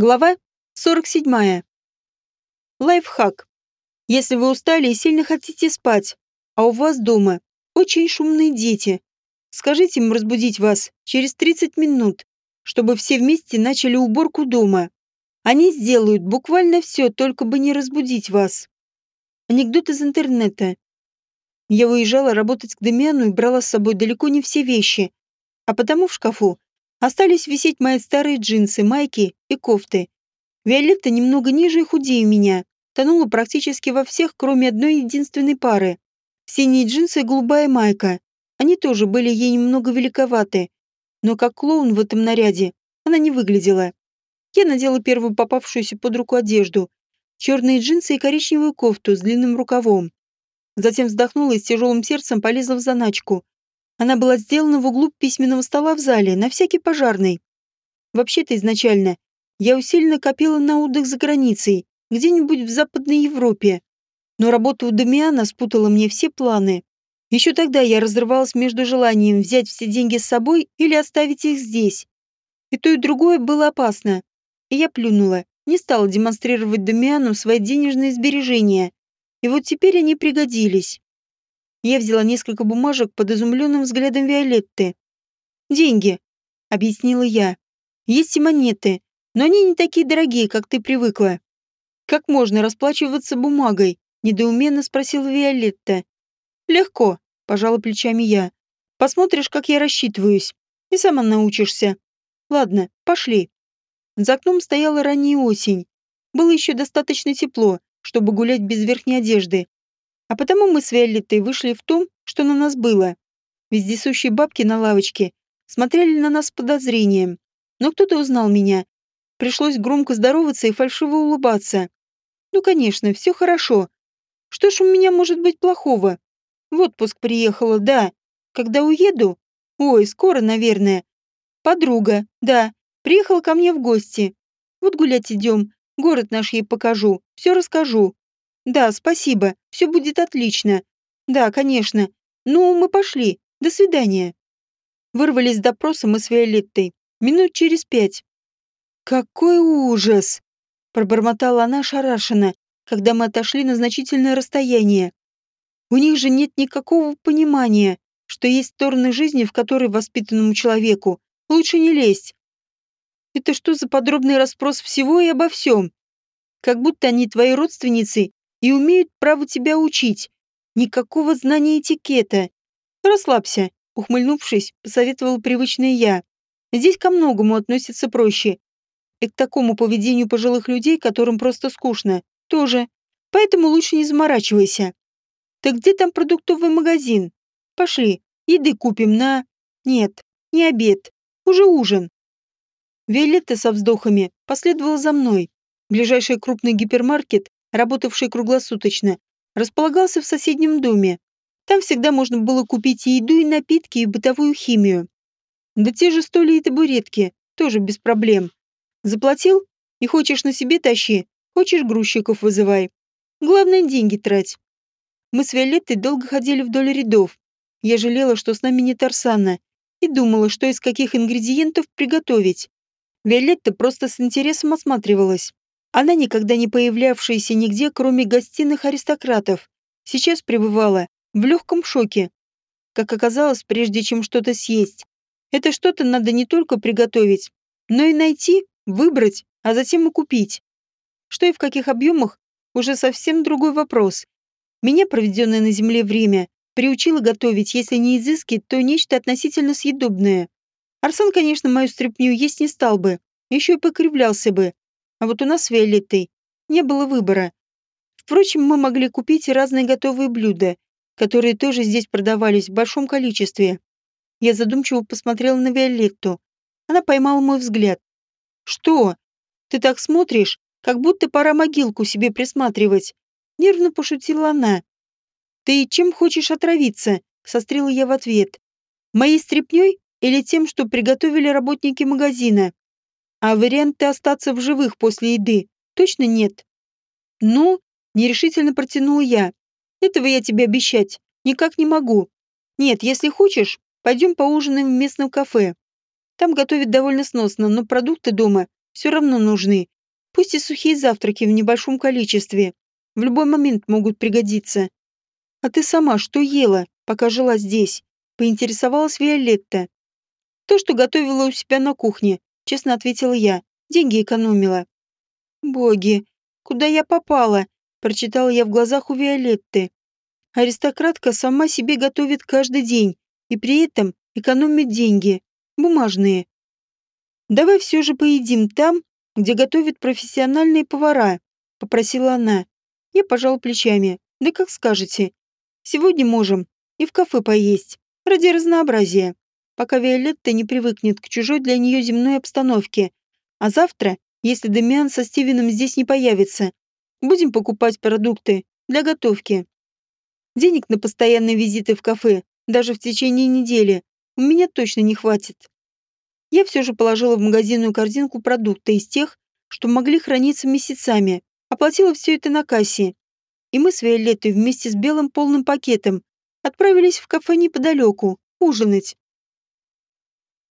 Глава 47. Лайфхак. Если вы устали и сильно хотите спать, а у вас дома очень шумные дети, скажите им разбудить вас через 30 минут, чтобы все вместе начали уборку дома. Они сделают буквально все, только бы не разбудить вас. Анекдот из интернета. Я уезжала работать к Демиану и брала с собой далеко не все вещи, а потому в шкафу Остались висеть мои старые джинсы, майки и кофты. Виолетта немного ниже и худее меня, тонула практически во всех, кроме одной единственной пары. Синие джинсы и голубая майка. Они тоже были ей немного великоваты, но как клоун в этом наряде она не выглядела. Я надела первую попавшуюся под руку одежду, черные джинсы и коричневую кофту с длинным рукавом. Затем вздохнула и с тяжелым сердцем полезла в заначку, она была сделана в углу письменного стола в зале, на всякий пожарный. Вообще-то изначально я усиленно копила на отдых за границей, где-нибудь в Западной Европе. Но работа у Дамиана спутала мне все планы. Еще тогда я разрывалась между желанием взять все деньги с собой или оставить их здесь. И то, и другое было опасно. И я плюнула, не стала демонстрировать Дамиану свои денежные сбережения. И вот теперь они пригодились. Я взяла несколько бумажек под изумленным взглядом Виолетты. «Деньги», — объяснила я. «Есть и монеты, но они не такие дорогие, как ты привыкла». «Как можно расплачиваться бумагой?» — недоуменно спросила Виолетта. «Легко», — пожала плечами я. «Посмотришь, как я рассчитываюсь, и сама научишься. Ладно, пошли». За окном стояла ранняя осень. Было еще достаточно тепло, чтобы гулять без верхней одежды, а потому мы с Виолеттой вышли в том, что на нас было. Вездесущие бабки на лавочке смотрели на нас с подозрением. Но кто-то узнал меня. Пришлось громко здороваться и фальшиво улыбаться. Ну, конечно, все хорошо. Что ж у меня может быть плохого? В отпуск приехала, да. Когда уеду? Ой, скоро, наверное. Подруга, да, приехала ко мне в гости. Вот гулять идем, город наш ей покажу, все расскажу. Да, спасибо. Все будет отлично. Да, конечно. Ну, мы пошли. До свидания. Вырвались с допроса мы с Виолеттой. Минут через пять. Какой ужас! Пробормотала она шарашенно, когда мы отошли на значительное расстояние. У них же нет никакого понимания, что есть стороны жизни, в которые воспитанному человеку лучше не лезть. Это что за подробный расспрос всего и обо всем? Как будто они твои родственницы и умеют право тебя учить. Никакого знания этикета. Расслабься, ухмыльнувшись, посоветовала привычная я. Здесь ко многому относятся проще. И к такому поведению пожилых людей, которым просто скучно, тоже. Поэтому лучше не заморачивайся. Так где там продуктовый магазин? Пошли, еды купим на... Нет, не обед, уже ужин. Виолетта со вздохами последовала за мной. Ближайший крупный гипермаркет работавший круглосуточно, располагался в соседнем доме. Там всегда можно было купить и еду, и напитки, и бытовую химию. Да те же столи и табуретки, тоже без проблем. Заплатил? И хочешь на себе тащи, хочешь грузчиков вызывай. Главное, деньги трать. Мы с Виолеттой долго ходили вдоль рядов. Я жалела, что с нами нет Арсана, и думала, что из каких ингредиентов приготовить. Виолетта просто с интересом осматривалась. Она, никогда не появлявшаяся нигде, кроме гостиных аристократов, сейчас пребывала в легком шоке. Как оказалось, прежде чем что-то съесть, это что-то надо не только приготовить, но и найти, выбрать, а затем и купить. Что и в каких объемах, уже совсем другой вопрос. Меня, проведенное на земле время, приучило готовить, если не изыски, то нечто относительно съедобное. Арсен, конечно, мою стряпню есть не стал бы, еще и покривлялся бы, а вот у нас с Виолеттой не было выбора. Впрочем, мы могли купить разные готовые блюда, которые тоже здесь продавались в большом количестве. Я задумчиво посмотрела на Виолетту. Она поймала мой взгляд. «Что? Ты так смотришь, как будто пора могилку себе присматривать?» Нервно пошутила она. «Ты чем хочешь отравиться?» Сострила я в ответ. «Моей стряпнёй или тем, что приготовили работники магазина?» А варианта остаться в живых после еды точно нет. Ну, нерешительно протянула я. Этого я тебе обещать никак не могу. Нет, если хочешь, пойдем поужинаем в местном кафе. Там готовят довольно сносно, но продукты дома все равно нужны. Пусть и сухие завтраки в небольшом количестве. В любой момент могут пригодиться. А ты сама что ела, пока жила здесь? Поинтересовалась Виолетта. То, что готовила у себя на кухне, честно ответила я. Деньги экономила. Боги, куда я попала? Прочитала я в глазах у Виолетты. Аристократка сама себе готовит каждый день и при этом экономит деньги. Бумажные. Давай все же поедим там, где готовят профессиональные повара, попросила она. Я пожал плечами. Да как скажете. Сегодня можем и в кафе поесть, ради разнообразия, пока Виолетта не привыкнет к чужой для нее земной обстановке. А завтра, если Демиан со Стивеном здесь не появится, будем покупать продукты для готовки. Денег на постоянные визиты в кафе, даже в течение недели, у меня точно не хватит. Я все же положила в магазинную корзинку продукты из тех, что могли храниться месяцами, оплатила все это на кассе и мы с Виолеттой вместе с белым полным пакетом отправились в кафе неподалеку ужинать.